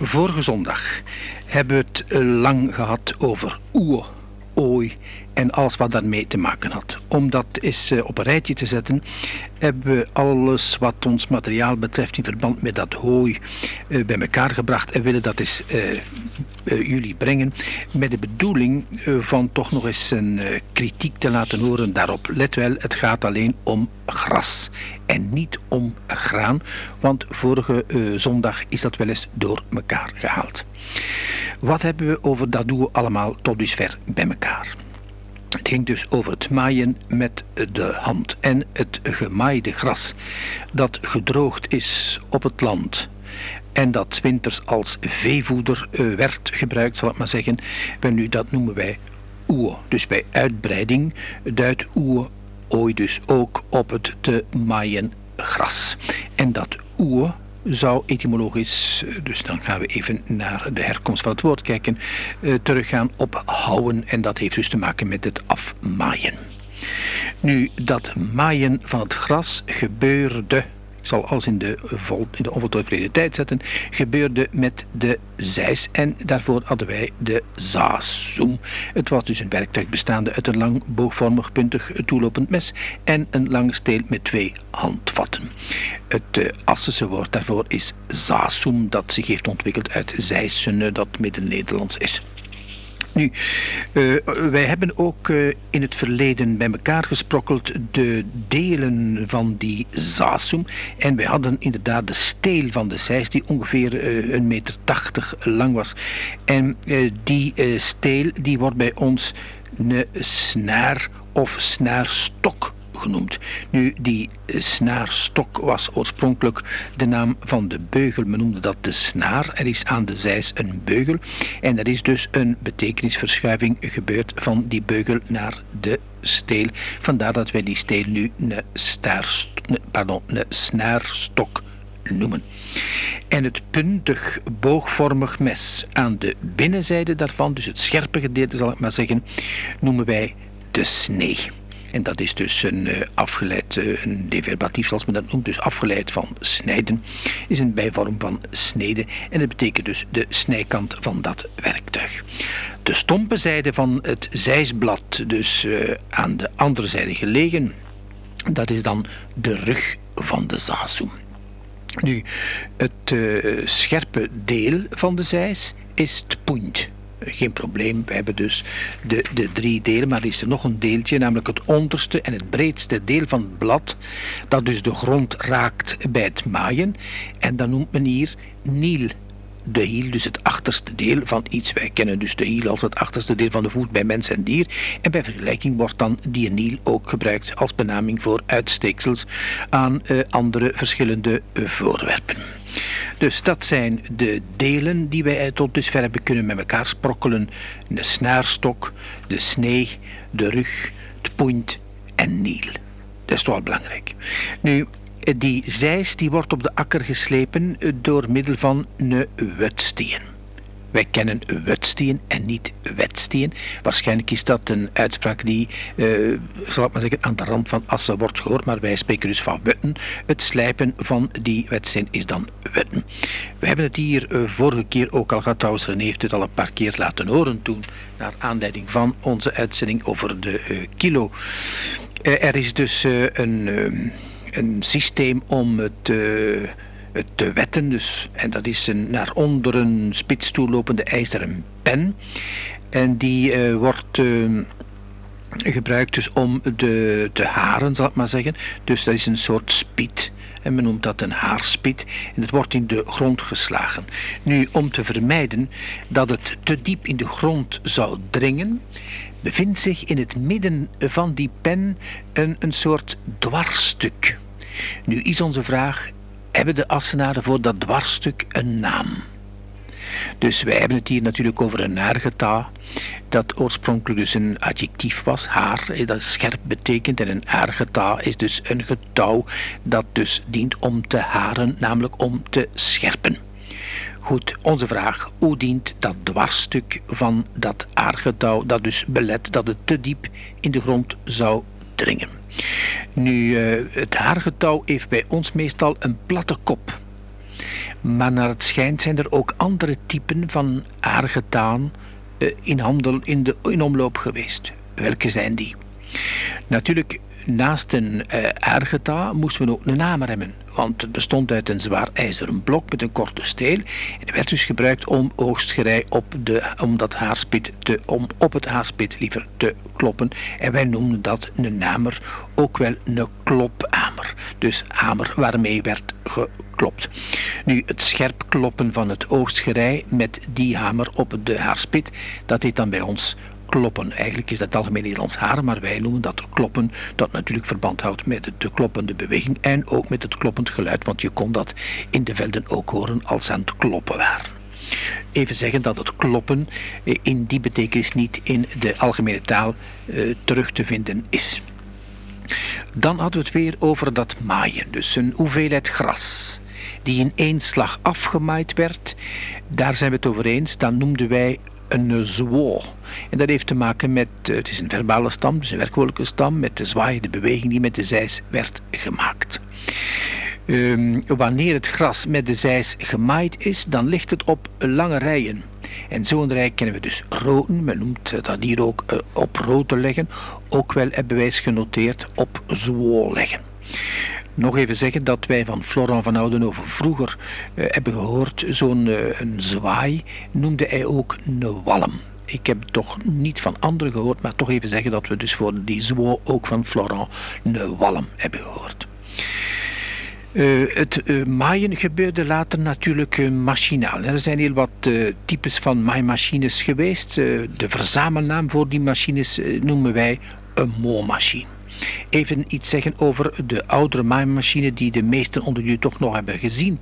Vorige zondag hebben we het eh, lang gehad over oe, ooi en alles wat daarmee te maken had. Om dat eens eh, op een rijtje te zetten, hebben we alles wat ons materiaal betreft in verband met dat hooi eh, bij elkaar gebracht en willen dat eens jullie brengen met de bedoeling van toch nog eens een kritiek te laten horen daarop. Let wel, het gaat alleen om gras en niet om graan, want vorige zondag is dat wel eens door elkaar gehaald. Wat hebben we over dat doen allemaal tot dusver bij elkaar? Het ging dus over het maaien met de hand en het gemaaide gras dat gedroogd is op het land en dat winters als veevoeder eh, werd gebruikt, zal ik maar zeggen. Wel nu, dat noemen wij oe. Dus bij uitbreiding duidt oe ooit dus ook op het te maaien gras. En dat oe zou etymologisch, dus dan gaan we even naar de herkomst van het woord kijken, eh, teruggaan op houden en dat heeft dus te maken met het afmaaien. Nu, dat maaien van het gras gebeurde zal alles in de, in de onvoltooid tijd zetten, gebeurde met de zeis. En daarvoor hadden wij de zaaszoem. Het was dus een werktuig bestaande uit een lang boogvormig puntig toelopend mes en een lange steel met twee handvatten. Het uh, woord daarvoor is zaaszoem, dat zich heeft ontwikkeld uit zijsen, dat Midden-Nederlands is. Nu, uh, wij hebben ook uh, in het verleden bij elkaar gesprokkeld de delen van die zaasum. En wij hadden inderdaad de steel van de zeis die ongeveer uh, een meter tachtig lang was. En die steel die wordt bij ons een snaar of snaarstok genoemd. Nu, die snaarstok was oorspronkelijk de naam van de beugel. Men noemde dat de snaar. Er is aan de zijs een beugel. En er is dus een betekenisverschuiving gebeurd van die beugel naar de steel. Vandaar dat wij die steel nu een, pardon, een snaarstok noemen. En het puntig boogvormig mes aan de binnenzijde daarvan, dus het scherpe gedeelte zal ik maar zeggen, noemen wij de snee. En dat is dus een uh, afgeleid, uh, een deverbatief zoals men dat noemt, dus afgeleid van snijden, is een bijvorm van snede en dat betekent dus de snijkant van dat werktuig. De stompe zijde van het zijsblad, dus uh, aan de andere zijde gelegen, dat is dan de rug van de zazoem. Nu, het scherpe deel van de zijs is het punt geen probleem. We hebben dus de, de drie delen, maar er is er nog een deeltje, namelijk het onderste en het breedste deel van het blad, dat dus de grond raakt bij het maaien. En dat noemt men hier niel. De hiel, dus het achterste deel van iets. Wij kennen dus de hiel als het achterste deel van de voet bij mens en dier. En bij vergelijking wordt dan die ook gebruikt als benaming voor uitsteeksels aan uh, andere verschillende uh, voorwerpen. Dus dat zijn de delen die wij tot dusver hebben kunnen met elkaar sprokkelen. De snaarstok, de snee, de rug, het punt en niel. Dat is toch wel belangrijk. Nu, die zeis die wordt op de akker geslepen door middel van een wetsteen. Wij kennen wetstien en niet wetstien. Waarschijnlijk is dat een uitspraak die, uh, zal ik maar zeggen, aan de rand van Assen wordt gehoord, maar wij spreken dus van wetten. Het slijpen van die wetsteen is dan wetten. We hebben het hier uh, vorige keer ook al gehad, trouwens René heeft het al een paar keer laten horen toen, naar aanleiding van onze uitzending over de kilo. er is dus een, een systeem om het te wetten. Dus, en dat is een naar onder een spits toe lopende ijzeren pen. En die uh, wordt uh, gebruikt dus om de, te haren, zal ik maar zeggen. Dus dat is een soort spiet. En men noemt dat een haarspit. En het wordt in de grond geslagen. Nu, om te vermijden dat het te diep in de grond zou dringen, bevindt zich in het midden van die pen een, een soort dwarsstuk. Nu is onze vraag, hebben de Assenaren voor dat dwarsstuk een naam. Dus wij hebben het hier natuurlijk over een naargeta, dat oorspronkelijk dus een adjectief was, haar, eh, dat scherp betekent, en een aargeta is dus een getouw dat dus dient om te haren, namelijk om te scherpen. Goed, onze vraag, hoe dient dat dwarsstuk van dat aargetouw, dat dus belet dat het te diep in de grond zou dringen? Nu, uh, het haargetouw heeft bij ons meestal een platte kop. Maar naar het schijnt zijn er ook andere typen van aargetaan uh, in handel in, de, in omloop geweest. Welke zijn die? Natuurlijk, naast een uh, aargeta moesten we ook een hamer hebben. Want het bestond uit een zwaar ijzeren blok met een korte steel. En werd dus gebruikt om oogstgerei op, de, om, dat haarspit te, om op het haarspit liever te kloppen. En wij noemden dat een hamer, ook wel een klophamer. Dus hamer waarmee werd geklopt. Nu, het scherp kloppen van het oogstgerei met die hamer op de haarspit, dat heet dan bij ons kloppen. Eigenlijk is dat algemeen Nederlands haar, maar wij noemen dat kloppen, dat natuurlijk verband houdt met de kloppende beweging en ook met het kloppend geluid, want je kon dat in de velden ook horen als ze aan het kloppen waren. Even zeggen dat het kloppen eh, in die betekenis niet in de algemene taal eh, terug te vinden is. Dan hadden we het weer over dat maaien, dus een hoeveelheid gras die in één slag afgemaaid werd. Daar zijn we het over eens, dan noemden wij een zwo. En dat heeft te maken met, eh, het is een verbale stam, dus een werkwoordelijke stam, met de zwaaiende beweging die met de zijs werd gemaakt. Um, wanneer het gras met de zijs gemaaid is, dan ligt het op lange rijen. En zo'n rij kennen we dus roten, men noemt dat hier ook op roten leggen, ook wel hebben wij genoteerd op zwo leggen nog even zeggen dat wij van Florent van Oudenhoven vroeger uh, hebben gehoord, zo'n een zwaai noemde hij ook een walm. Ik heb toch niet van anderen gehoord, maar toch even zeggen dat we dus voor die zwo ook van Florent een walm hebben gehoord. Uh, het maaien gebeurde later natuurlijk machinaal. Er zijn heel wat types van maaimachines geweest. de verzamelnaam voor die machines noemen wij een mooimachine. Even iets zeggen over de oudere maaimachine die de meesten onder jullie toch nog hebben gezien.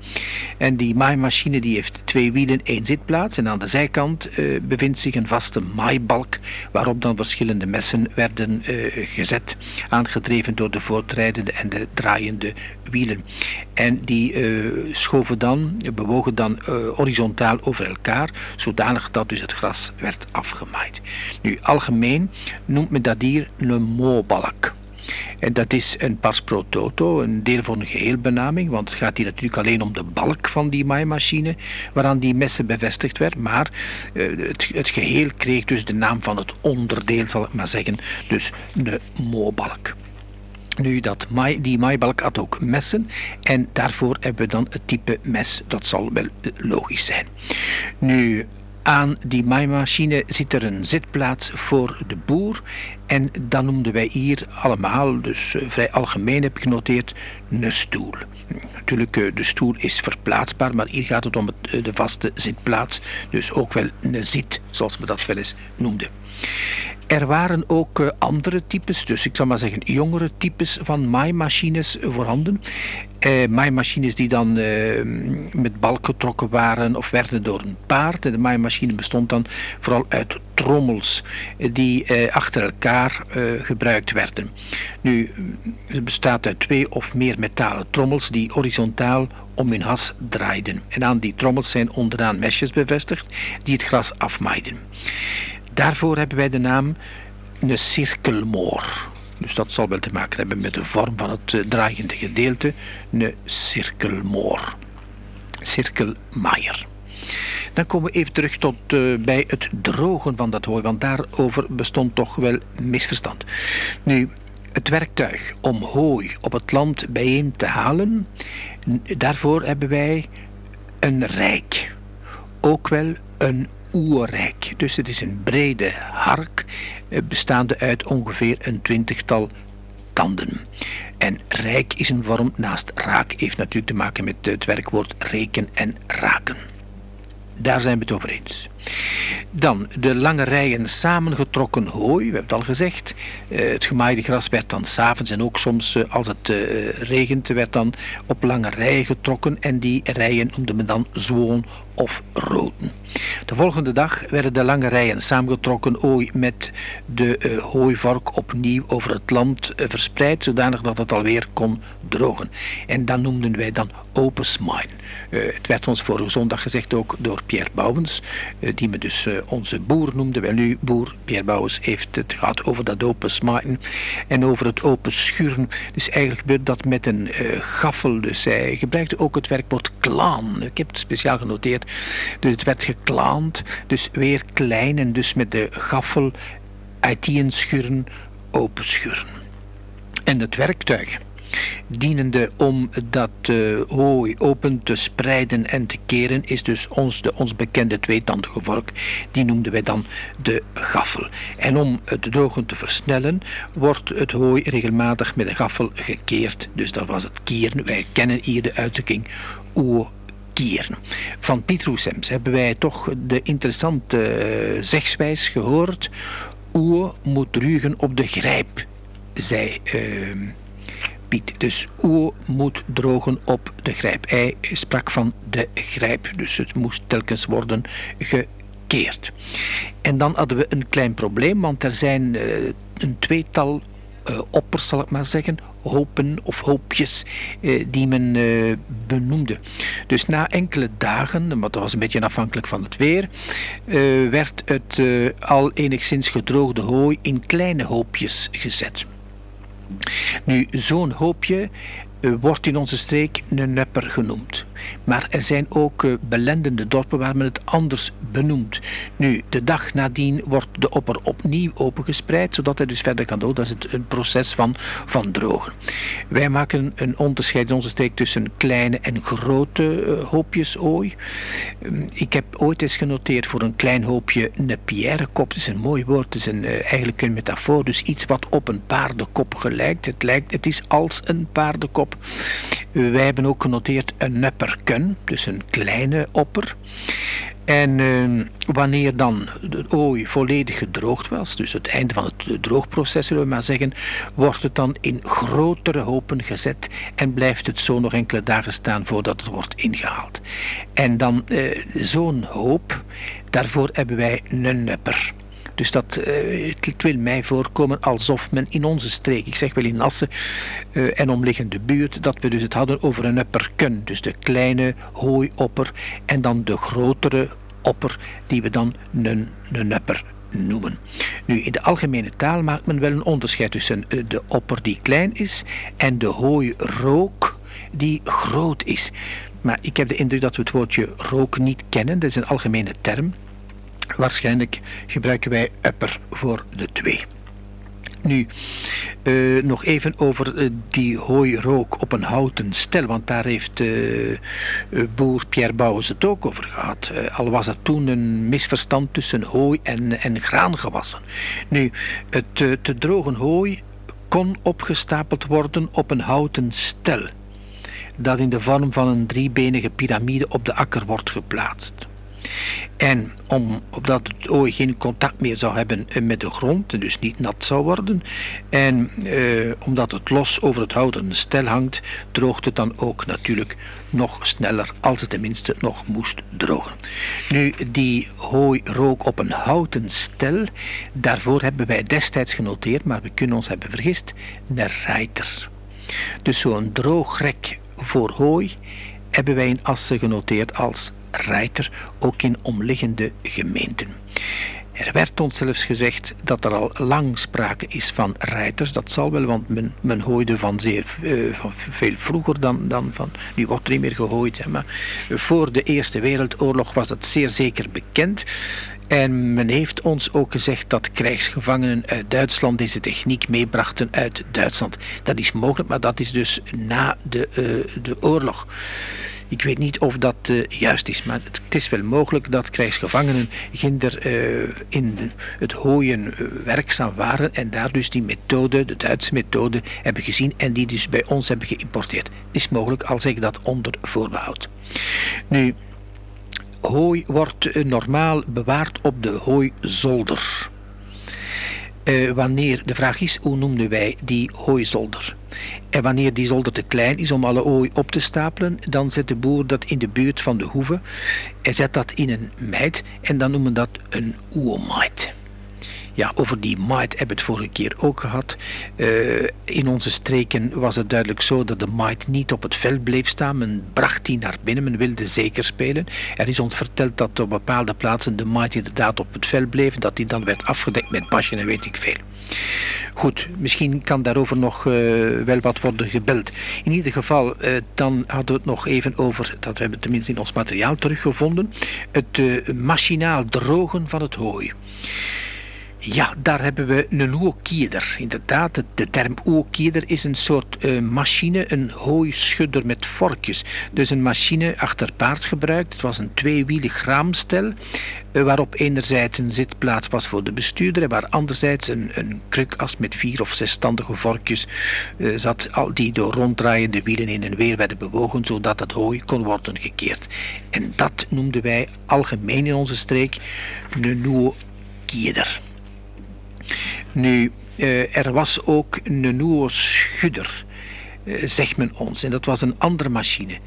En die maaimachine die heeft twee wielen, één zitplaats en aan de zijkant uh, bevindt zich een vaste maaibalk waarop dan verschillende messen werden uh, gezet, aangedreven door de voortrijdende en de draaiende wielen. En die uh, schoven dan, bewogen dan horizontaal over elkaar, zodanig dat dus het gras werd afgemaaid. Nu, algemeen noemt men dat hier een moobalk. En dat is een pas pro toto, een deel van een geheelbenaming, want het gaat hier natuurlijk alleen om de balk van die maaimachine waaraan die messen bevestigd werd, maar uh, het, het, geheel kreeg dus de naam van het onderdeel, zal ik maar zeggen, dus de moobalk. Nu, dat maai, die maaibalk had ook messen en daarvoor hebben we dan het type mes, dat zal wel eh, logisch zijn. Nu, aan die maaimachine zit er een zitplaats voor de boer. En dat noemden wij hier allemaal, dus eh, vrij algemeen heb ik genoteerd, een stoel. Natuurlijk, eh, de stoel is verplaatsbaar, maar hier gaat het om eh, de vaste zitplaats. Dus ook wel een zit, zoals we dat wel eens noemden. Er waren ook andere types, dus ik zal maar zeggen jongere types van maaimachines voorhanden. Uh, maaimachines die dan uh, met balk getrokken waren of werden door een paard. De maaimachine bestond dan vooral uit trommels die achter elkaar gebruikt werden. Nu, het bestaat uit twee of meer metalen trommels die horizontaal om hun has draaiden. En aan die trommels zijn onderaan mesjes bevestigd die het gras afmaaiden. Daarvoor hebben wij de naam een cirkelmoor. Dus dat zal wel te maken hebben met de vorm van het uh, draaiende gedeelte, een cirkelmoor. Cirkelmaaier. Dan komen we even terug tot uh, bij het drogen van dat hooi, want daarover bestond toch wel misverstand. Nu, het werktuig om hooi op het land bijeen te halen, daarvoor hebben wij een rijk. Ook wel een oerrijk. Dus het is een brede hark eh, bestaande uit ongeveer een twintigtal tanden. En rijk is een vorm naast raak, heeft natuurlijk te maken met het werkwoord reken en raken. Daar zijn we het over eens. Dan de lange rijen samengetrokken hooi, we hebben het al gezegd. Uh, het gemaaide gras werd dan s'avonds en ook soms uh, als het uh, regent, werd dan op lange rijen getrokken en die rijen noemden men dan zwoon of roten. De volgende dag werden de lange rijen samengetrokken ooi met de hooivork opnieuw over het land verspreid, zodanig dat het alweer kon drogen. En dat noemden wij dan open smine. Uh, het werd ons vorige zondag gezegd ook door Pierre Bouwens, die me dus onze boer noemde. Wel nu, boer Pierre Bouwens heeft het gehad over dat open smine en over het open schuren. Dus eigenlijk gebeurde dat met een gaffel. Dus hij gebruikte ook het werkwoord klaan. Ik heb het speciaal genoteerd. Dus het werd geklaand, dus weer klein en dus met de gaffel uiteen schuren, open schuren. En het werktuig dienende om dat uh, hooi open te spreiden en te keren, is dus ons, de, ons bekende tweetandige vork. Die noemden wij dan de gaffel. En om het drogen te versnellen, wordt het hooi regelmatig met de gaffel gekeerd. Dus dat was het keren. Wij kennen hier de uitdrukking oer keren. Van Piet Roesems hebben wij toch de interessante uh, zegswijs gehoord. Oer moet rugen op de grijp, zei uh, Dus oer moet drogen op de grijp. Hij sprak van de grijp, dus het moest telkens worden gekeerd. En dan hadden we een klein probleem, want er zijn uh, een tweetal uh, oppers, zal ik maar zeggen, hopen of hoopjes eh, die men eh, benoemde. Dus na enkele dagen, maar dat was een beetje afhankelijk van het weer, eh, werd het eh, al enigszins gedroogde hooi in kleine hoopjes gezet. Nu, zo'n hoopje eh, wordt in onze streek een nepper genoemd. Maar er zijn ook uh, belendende dorpen waar men het anders benoemt. Nu, de dag nadien wordt de opper opnieuw opengespreid, zodat hij dus verder kan doen. Dat is het, een proces van, van drogen. Wij maken een onderscheid in onze streek tussen kleine en grote uh, hoopjes ooi. Um, ik heb ooit eens genoteerd voor een klein hoopje een pierrekop. Dat is een mooi woord, het is een, uh, eigenlijk een metafoor. Dus iets wat op een paardenkop gelijkt. Het, lijkt, het is als een paardenkop. Wij hebben ook genoteerd een nepperken, dus een kleine opper. En uh, wanneer dan de ooi volledig gedroogd was, dus het einde van het droogproces zullen we maar zeggen, wordt het dan in grotere hopen gezet en blijft het zo nog enkele dagen staan voordat het wordt ingehaald. En dan uh, zo'n hoop, daarvoor hebben wij een nepper. Dus dat, uh, het wil mij voorkomen alsof men in onze streek, ik zeg wel in Assen uh, en omliggende buurt, dat we dus het hadden over een upperken. Dus de kleine hooiopper en dan de grotere opper die we dan een, een upper noemen. Nu, in de algemene taal maakt men wel een onderscheid tussen uh, de opper die klein is en de hooirook die groot is. Maar ik heb de indruk dat we het woordje rook niet kennen. Dat is een algemene term. Waarschijnlijk gebruiken wij upper voor de twee. Nu, uh, nog even over uh, die hooirook op een houten stel, want daar heeft uh, boer Pierre Bouwens het ook over gehad. al was er toen een misverstand tussen hooi en, en graangewassen. Nu, het te drogen hooi kon opgestapeld worden op een houten stel, dat in de vorm van een driebenige piramide op de akker wordt geplaatst. En om, opdat het ooi geen contact meer zou hebben met de grond, dus niet nat zou worden, en eh, omdat het los over het houten stel hangt, droogt het dan ook natuurlijk nog sneller, als het tenminste nog moest drogen. Nu, die hooi rook op een houten stel, daarvoor hebben wij destijds genoteerd, maar we kunnen ons hebben vergist, een reiter. Dus zo'n droogrek voor hooi hebben wij in Assen genoteerd als Reiter, ook in omliggende gemeenten. Er werd ons zelfs gezegd dat er al lang sprake is van reiters. Dat zal wel, want men, men hooide van, zeer, uh, van veel vroeger dan, dan van... Nu wordt er niet meer gehooid, maar voor de Eerste Wereldoorlog was het zeer zeker bekend. En men heeft ons ook gezegd dat krijgsgevangenen uit Duitsland deze techniek meebrachten uit Duitsland. Dat is mogelijk, maar dat is dus na de, uh, de oorlog. Ik weet niet of dat uh, juist is, maar het, is wel mogelijk dat krijgsgevangenen ginder uh, in het hooien uh, werkzaam waren en daar dus die methode, de Duitse methode, hebben gezien en die dus bij ons hebben geïmporteerd. Is mogelijk, al zeg ik dat onder voorbehoud. Nu, hooi wordt normaal bewaard op de hooizolder. Uh, wanneer, de vraag is, hoe noemden wij die hooizolder? En wanneer die zolder te klein is om alle ooi op te stapelen, dan zet de boer dat in de buurt van de hoeve. Hij zet dat in een meid en dan noemen dat een oermaid. Ja, over die maait hebben we het vorige keer ook gehad. Uh, in onze streken was het duidelijk zo dat de maait niet op het veld bleef staan. Men bracht die naar binnen, men wilde zeker spelen. Er is ons verteld dat op bepaalde plaatsen de maait inderdaad op het veld bleef. En dat die dan werd afgedekt met basje en weet ik veel. Goed, misschien kan daarover nog uh, wel wat worden gebeld. In ieder geval, uh, dan hadden we het nog even over, dat hebben we tenminste in ons materiaal teruggevonden, het machinaal drogen van het hooi. Ja, daar hebben we een oerkieder. Inderdaad, de term oerkieder is een soort uh, machine, een hooischudder met vorkjes. Dus een machine achter paard gebruikt. Het was een tweewielig raamstel, uh, waarop enerzijds een zitplaats was voor de bestuurder en waar anderzijds een, een krukas met vier of zesstandige vorkjes uh, zat, al die door ronddraaiende wielen heen en weer werden bewogen, zodat het hooi kon worden gekeerd. En dat noemden wij algemeen in onze streek een oerkieder. Nu, uh, er was ook een nieuwe schudder, uh, zegt men ons. En dat was een andere machine.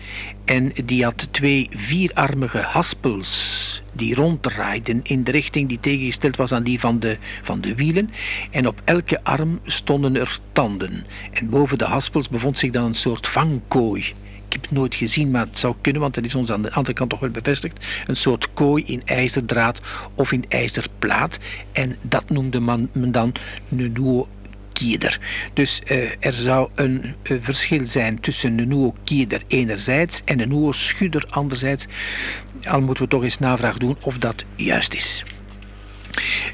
En die had twee vierarmige haspels die ronddraaiden in de richting die tegengesteld was aan die van de, van de wielen. En op elke arm stonden er tanden. En boven de haspels bevond zich dan een soort vangkooi. Ik heb het nooit gezien, maar het zou kunnen, want dat is ons aan de andere kant toch wel bevestigd. Een soort kooi in ijzerdraad of in ijzerplaat. En dat noemde men dan een kieder. Dus uh, er zou een uh, verschil zijn tussen een nieuwe kieder enerzijds en een nieuwe schudder anderzijds. Al moeten we toch eens navraag doen of dat juist is.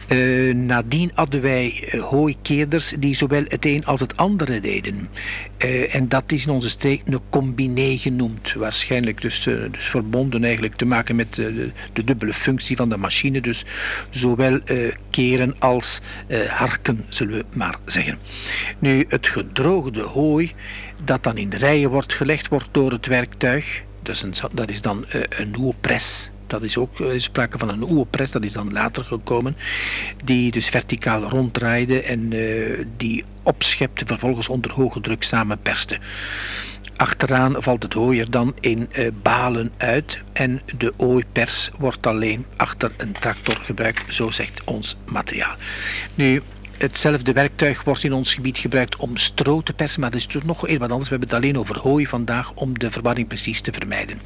Uh, nadien hadden wij uh, hooikeerders die zowel het een als het andere deden. Uh, en dat is in onze streek een combiné genoemd. Waarschijnlijk dus, dus verbonden eigenlijk te maken met de, dubbele functie van de machine. Dus zowel keren als harken, zullen we maar zeggen. Nu, het gedroogde hooi dat dan in rijen wordt gelegd, wordt door het werktuig, dus dat is dan een nieuwe pres dat is ook uh, sprake van een oerpres, dat is dan later gekomen, die dus verticaal ronddraaide en uh, die opschepte, vervolgens onder hoge druk samenperste. Achteraan valt het hooi er dan in uh, balen uit en de ooipers wordt alleen achter een tractor gebruikt, zo zegt ons materiaal. Nu, Hetzelfde werktuig wordt in ons gebied gebruikt om stro te persen, maar dat is toch nog heel wat anders. We hebben het alleen over hooi vandaag om de verwarring precies te vermijden.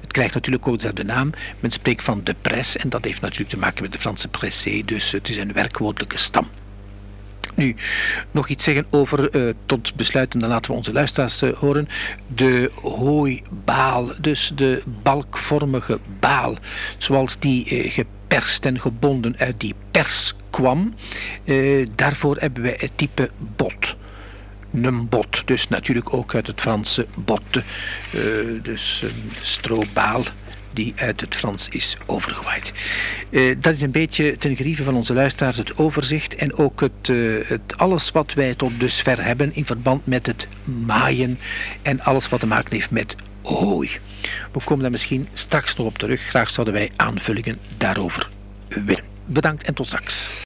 Het krijgt natuurlijk ook dezelfde naam. Men spreekt van de pres en dat heeft natuurlijk te maken met de Franse pressé, dus het is een werkwoordelijke stam. Nu, nog iets zeggen over, uh, tot besluiten, dan laten we onze luisteraars uh, horen, de hooibaal, dus de balkvormige baal, zoals die uh, geperst en gebonden uit die pers kwam. daarvoor hebben wij het type bot een bot. Dus natuurlijk ook uit het Franse botte. Dus een strobaal die uit het Frans is overgewaaid. Uh, dat is een beetje ten gerieve van onze luisteraars het overzicht en ook het, uh, het alles wat wij tot dusver hebben in verband met het maaien en alles wat te maken heeft met hooi. We komen daar misschien straks nog op terug. Graag zouden wij aanvullingen daarover willen. Bedankt en tot straks.